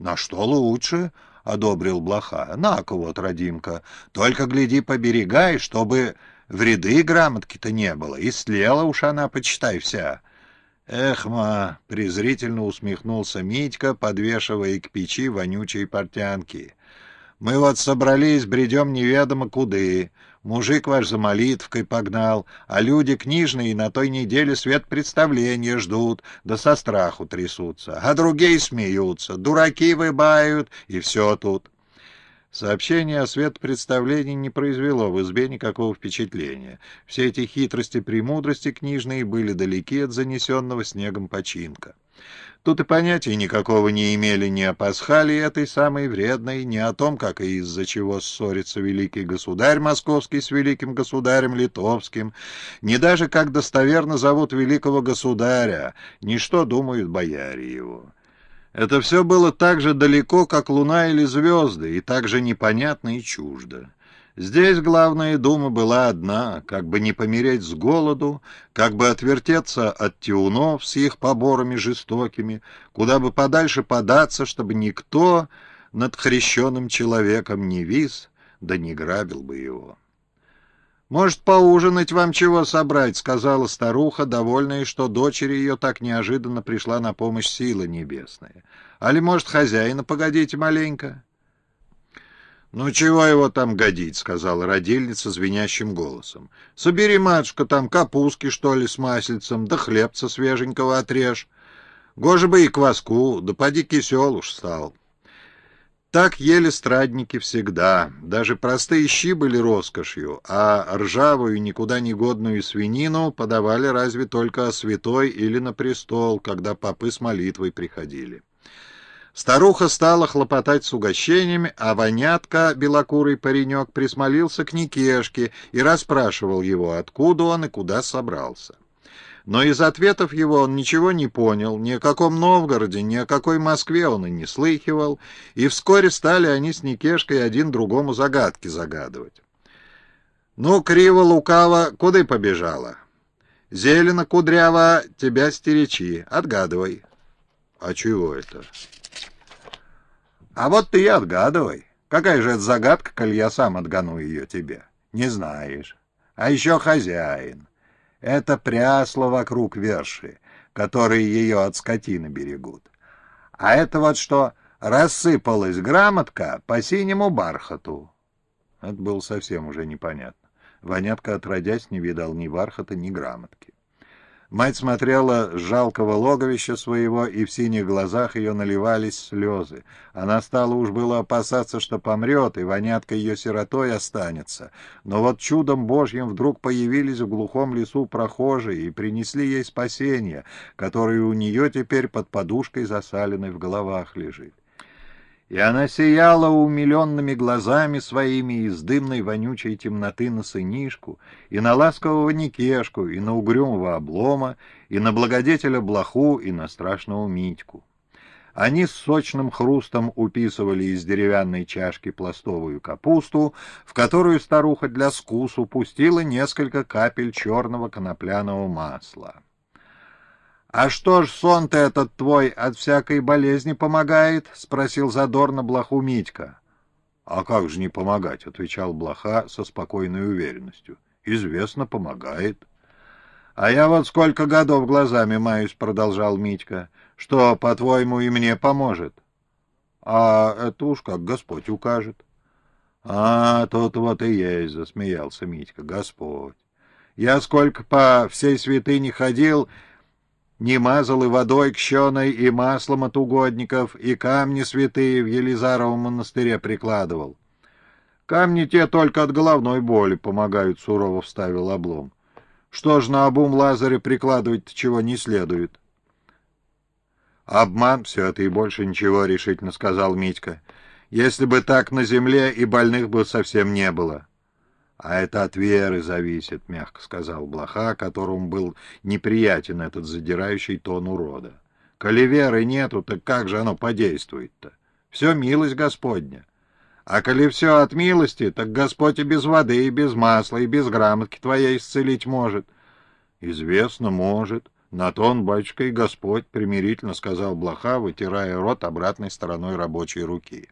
На что лучше? — одобрил Блоха. — На-ка вот, родимка, только гляди поберегай, чтобы в ряды грамотки-то не было, и слела уж она, почитай, вся. Эх, ма, презрительно усмехнулся Митька, подвешивая к печи вонючие портянки. Мы вот собрались, бредем неведомо куды. Мужик ваш за молитвкой погнал, а люди книжные на той неделе свет представления ждут, да со страху трясутся, а другие смеются, дураки выбают, и все тут. Сообщение о свет представлений не произвело в избе никакого впечатления. Все эти хитрости-премудрости книжные были далеки от занесенного снегом починка. Тут и понятия никакого не имели ни о пасхале этой самой вредной, ни о том, как и из-за чего ссорится великий государь московский с великим государем литовским, ни даже как достоверно зовут великого государя, ни что думают бояре его. Это все было так же далеко, как луна или звезды, и так же непонятно и чуждо. Здесь главная дума была одна, как бы не помереть с голоду, как бы отвертеться от тиунов с их поборами жестокими, куда бы подальше податься, чтобы никто над хрещенным человеком не вис, да не грабил бы его. «Может, поужинать вам чего собрать?» — сказала старуха, довольная, что дочери ее так неожиданно пришла на помощь сила небесная. «Али, может, хозяина погодите маленько?» «Ну, чего его там годить?» — сказала родильница звенящим голосом. «Собери, матушка, там капустки, что ли, с маслицем, да хлебца свеженького отрежь. Гоже бы и кваску, да поди кисел уж стал». Так ели страдники всегда. Даже простые щи были роскошью, а ржавую, никуда не годную свинину подавали разве только святой или на престол, когда попы с молитвой приходили. Старуха стала хлопотать с угощениями, а вонятка, белокурый паренек, присмолился к Никешке и расспрашивал его, откуда он и куда собрался. Но из ответов его он ничего не понял, ни о каком Новгороде, ни о какой Москве он и не слыхивал, и вскоре стали они с Никешкой один другому загадки загадывать. «Ну, криво-лукаво, куда побежала?» «Зелено-кудряво, тебя стеречи, отгадывай». «А чего это?» А вот ты и отгадывай. Какая же это загадка, коль я сам отгону ее тебе? Не знаешь. А еще хозяин. Это прясло вокруг верши, которые ее от скотины берегут. А это вот что рассыпалась грамотка по синему бархату. Это было совсем уже непонятно. Вонятка, отродясь, не видал ни бархата, ни грамотки. Мать смотрела с жалкого логовища своего, и в синих глазах ее наливались слезы. Она стала уж было опасаться, что помрет, и вонятка ее сиротой останется. Но вот чудом Божьим вдруг появились в глухом лесу прохожие и принесли ей спасение, которое у нее теперь под подушкой засаленной в головах лежит и она сияла умиленными глазами своими из дымной вонючей темноты на сынишку, и на ласкового Никешку, и на угрюмого облома, и на благодетеля Блоху, и на страшного Митьку. Они с сочным хрустом уписывали из деревянной чашки пластовую капусту, в которую старуха для скусу пустила несколько капель черного конопляного масла. «А что ж сон-то этот твой от всякой болезни помогает?» — спросил задорно блоху Митька. «А как же не помогать?» — отвечал блоха со спокойной уверенностью. «Известно, помогает». «А я вот сколько годов глазами маюсь», — продолжал Митька. «Что, по-твоему, и мне поможет?» «А это уж как Господь укажет». «А, тут вот и есть», — засмеялся Митька, — «Господь. Я сколько по всей святыне ходил...» не мазал и водой кщеной, и маслом от угодников, и камни святые в Елизаровом монастыре прикладывал. Камни те только от головной боли помогают, — сурово вставил облом. Что ж на обум Лазаря прикладывать чего не следует? Обман все это и больше ничего, — решительно сказал Митька. Если бы так на земле и больных бы совсем не было. «А это от веры зависит», — мягко сказал Блоха, которому был неприятен этот задирающий тон урода. «Коли веры нету, так как же оно подействует-то? Все милость Господня. А коли все от милости, так Господь и без воды, и без масла, и без грамотки твоей исцелить может». «Известно, может. «На то он, батюшка, и Господь», — примирительно сказал Блоха, вытирая рот обратной стороной рабочей руки.